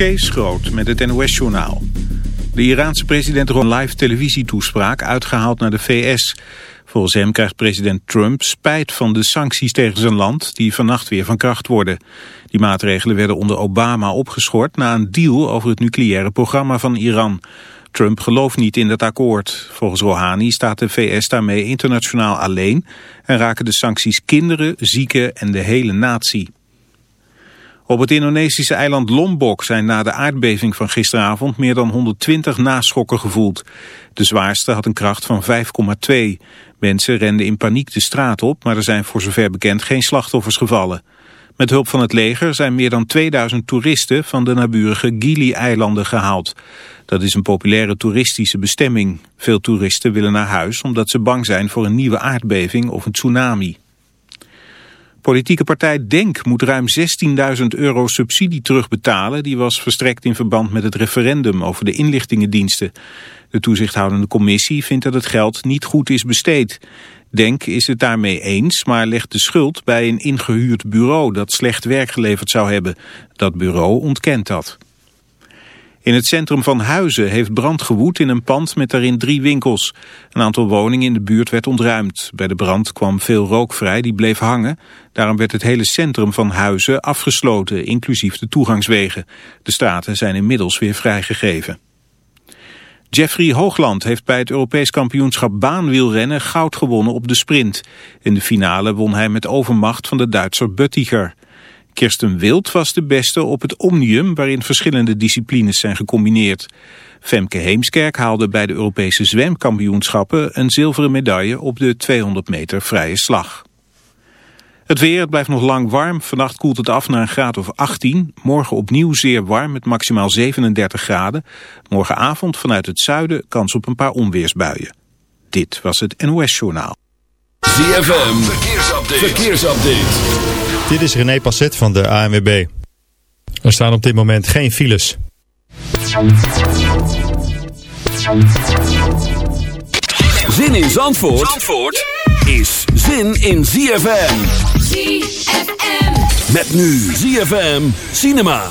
Kees Groot met het NOS-journaal. De Iraanse president een live televisietoespraak uitgehaald naar de VS. Volgens hem krijgt president Trump spijt van de sancties tegen zijn land... die vannacht weer van kracht worden. Die maatregelen werden onder Obama opgeschort... na een deal over het nucleaire programma van Iran. Trump gelooft niet in dat akkoord. Volgens Rouhani staat de VS daarmee internationaal alleen... en raken de sancties kinderen, zieken en de hele natie. Op het Indonesische eiland Lombok zijn na de aardbeving van gisteravond meer dan 120 naschokken gevoeld. De zwaarste had een kracht van 5,2. Mensen renden in paniek de straat op, maar er zijn voor zover bekend geen slachtoffers gevallen. Met hulp van het leger zijn meer dan 2000 toeristen van de naburige Gili-eilanden gehaald. Dat is een populaire toeristische bestemming. Veel toeristen willen naar huis omdat ze bang zijn voor een nieuwe aardbeving of een tsunami. Politieke partij DENK moet ruim 16.000 euro subsidie terugbetalen. Die was verstrekt in verband met het referendum over de inlichtingendiensten. De toezichthoudende commissie vindt dat het geld niet goed is besteed. DENK is het daarmee eens, maar legt de schuld bij een ingehuurd bureau dat slecht werk geleverd zou hebben. Dat bureau ontkent dat. In het centrum van Huizen heeft brand gewoed in een pand met daarin drie winkels. Een aantal woningen in de buurt werd ontruimd. Bij de brand kwam veel rook vrij, die bleef hangen. Daarom werd het hele centrum van Huizen afgesloten, inclusief de toegangswegen. De straten zijn inmiddels weer vrijgegeven. Jeffrey Hoogland heeft bij het Europees kampioenschap baanwielrennen goud gewonnen op de sprint. In de finale won hij met overmacht van de Duitser Buttiger. Kirsten Wild was de beste op het Omnium, waarin verschillende disciplines zijn gecombineerd. Femke Heemskerk haalde bij de Europese zwemkampioenschappen een zilveren medaille op de 200 meter vrije slag. Het weer, blijft nog lang warm. Vannacht koelt het af naar een graad of 18. Morgen opnieuw zeer warm met maximaal 37 graden. Morgenavond vanuit het zuiden kans op een paar onweersbuien. Dit was het NOS Journaal. ZFM, verkeersupdate. verkeersupdate. Dit is René Passet van de ANWB. Er staan op dit moment geen files. Zin in Zandvoort, Zandvoort is zin in ZFM. ZFM. Met nu ZFM Cinema.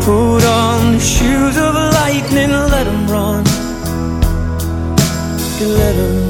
put on the shoes of lightning, let them run. Let them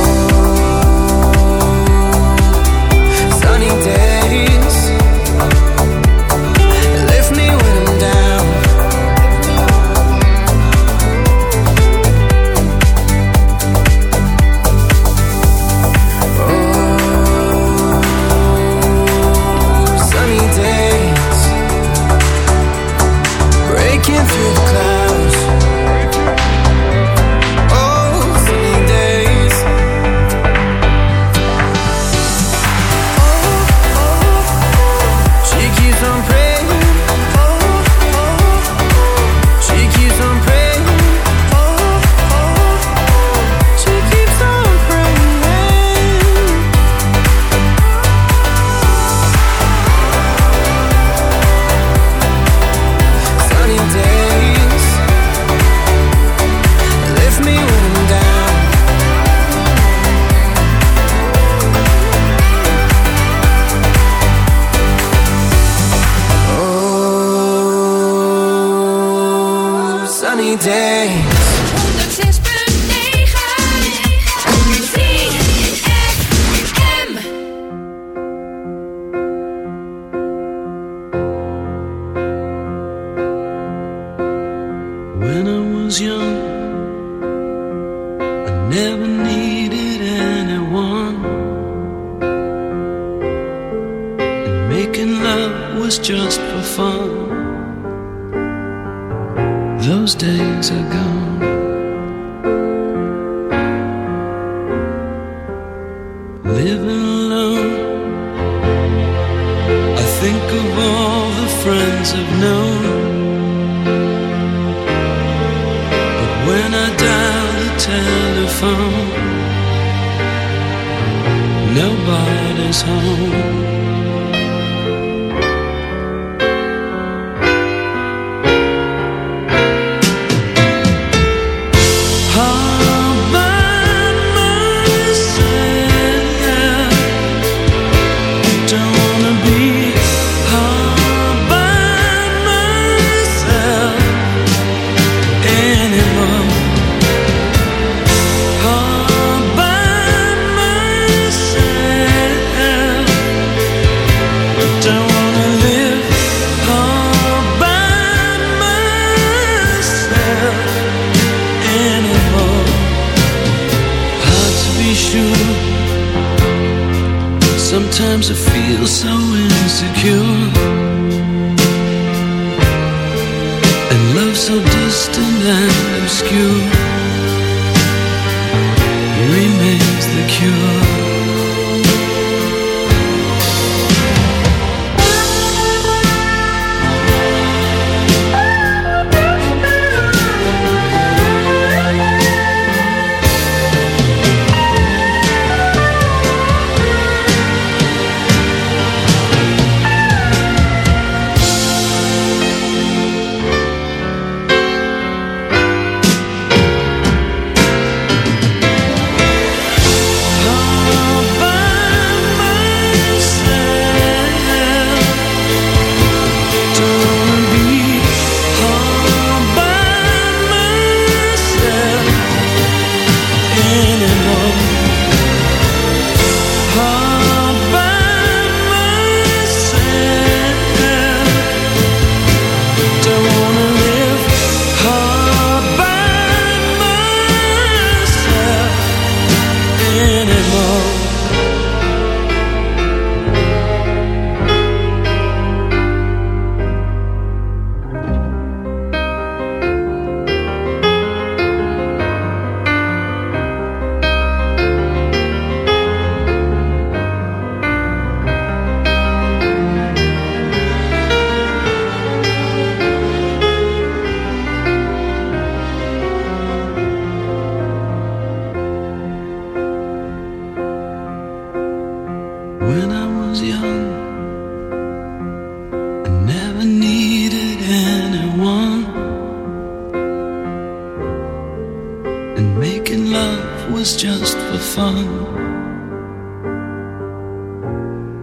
rescue.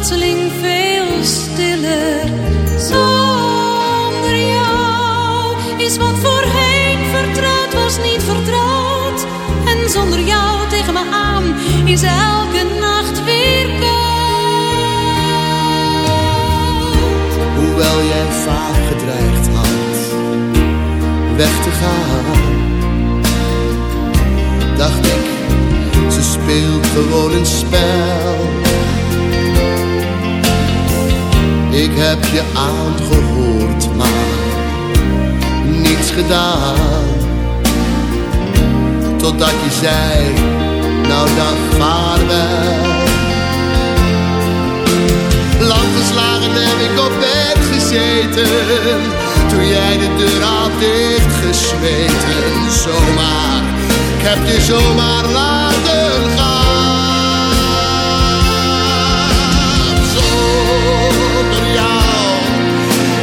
plotseling veel stiller. Zonder jou is wat voorheen vertrouwd was niet vertrouwd. En zonder jou tegen me aan is elke nacht weer koud. Hoewel jij vaak gedreigd had weg te gaan, dacht ik, ze speelt gewoon een spel Ik heb je aangehoord, maar niets gedaan. Totdat je zei, nou dan vaarwel. Lang geslagen heb ik op bed gezeten, toen jij de deur had dichtgesmeten. Zomaar, ik heb je zomaar laten gaan.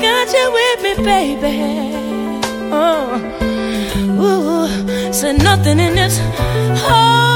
got you with me, baby. Oh, ooh, said nothing in this whole.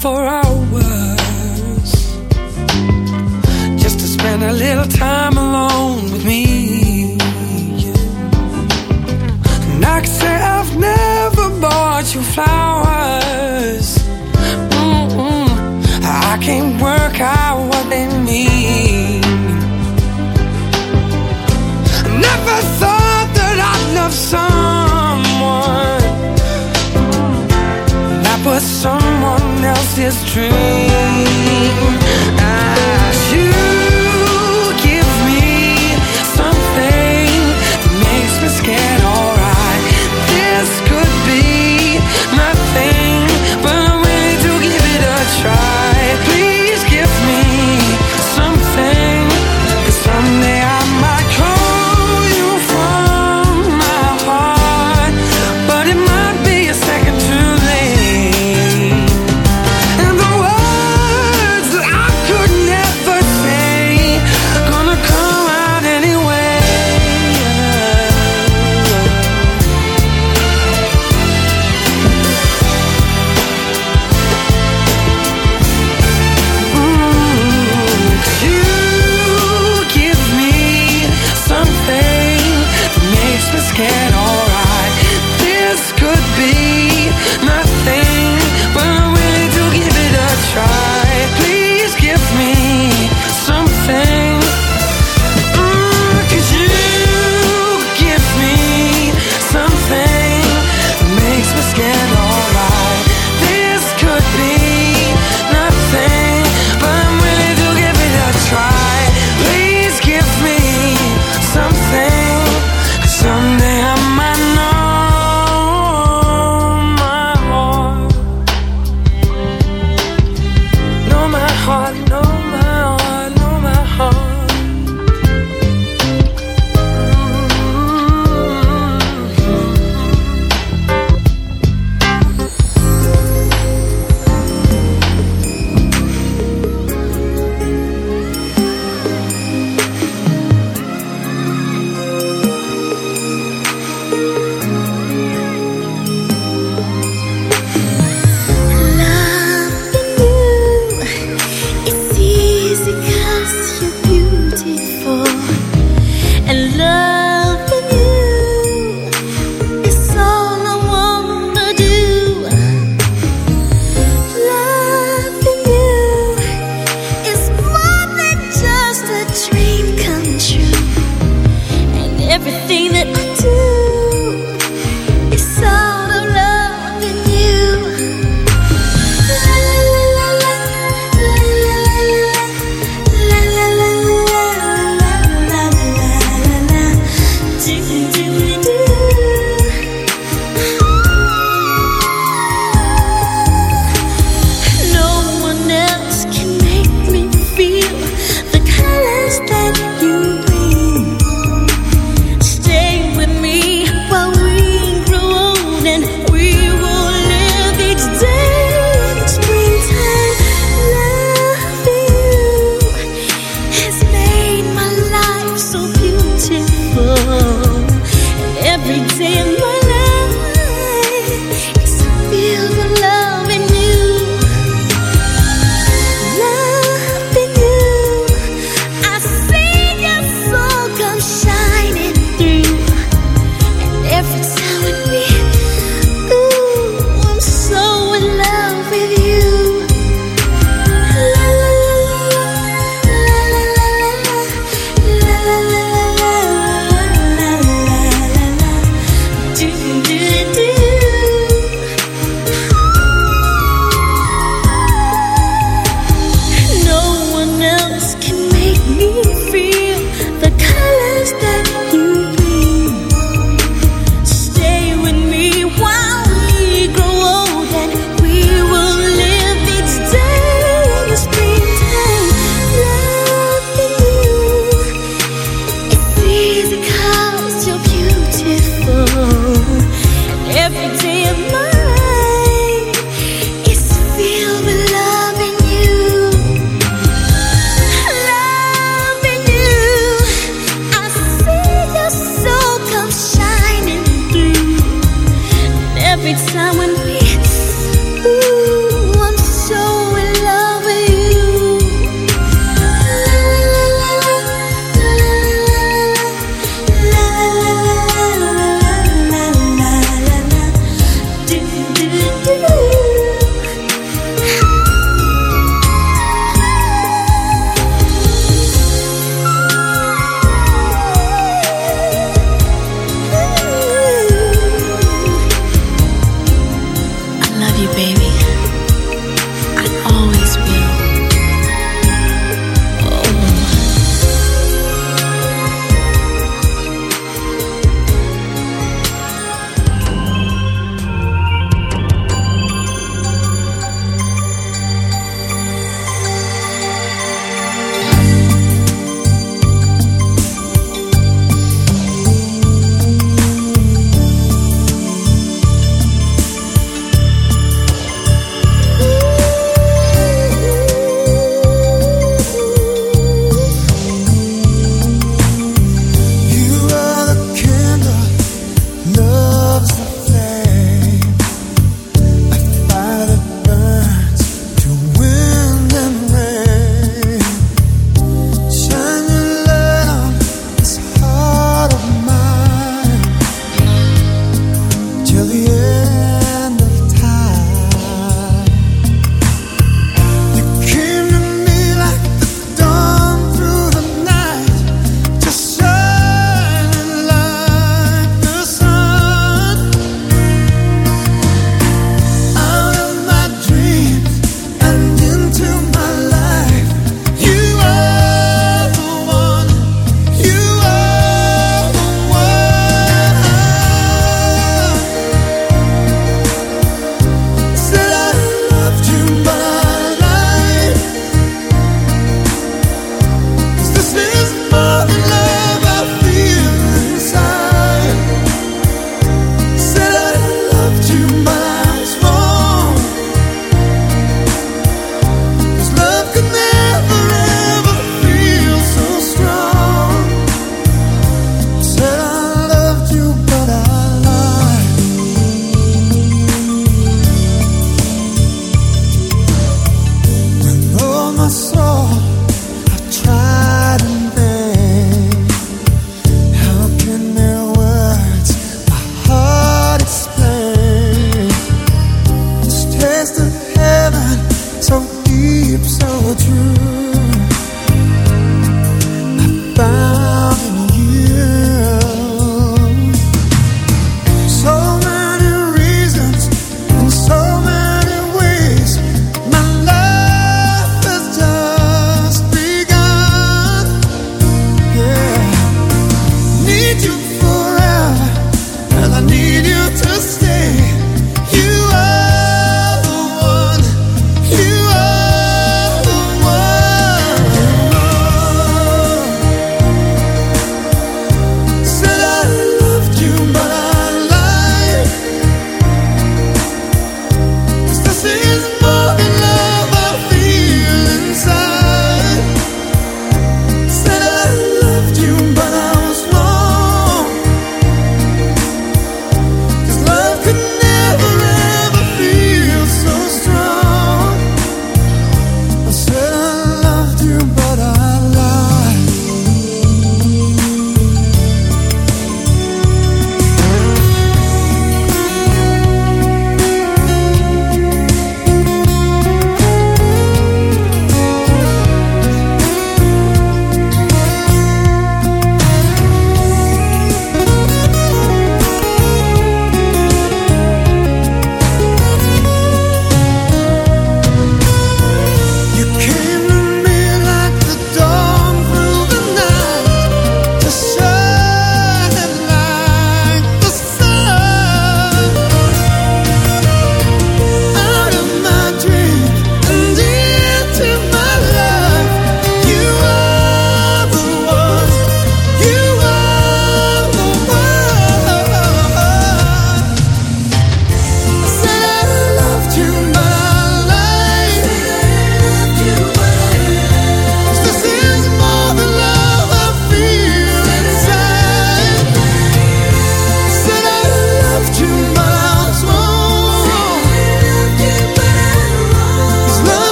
for hours just to spend a little time alone with me. And I can say I've never bought you flowers. Dream. tree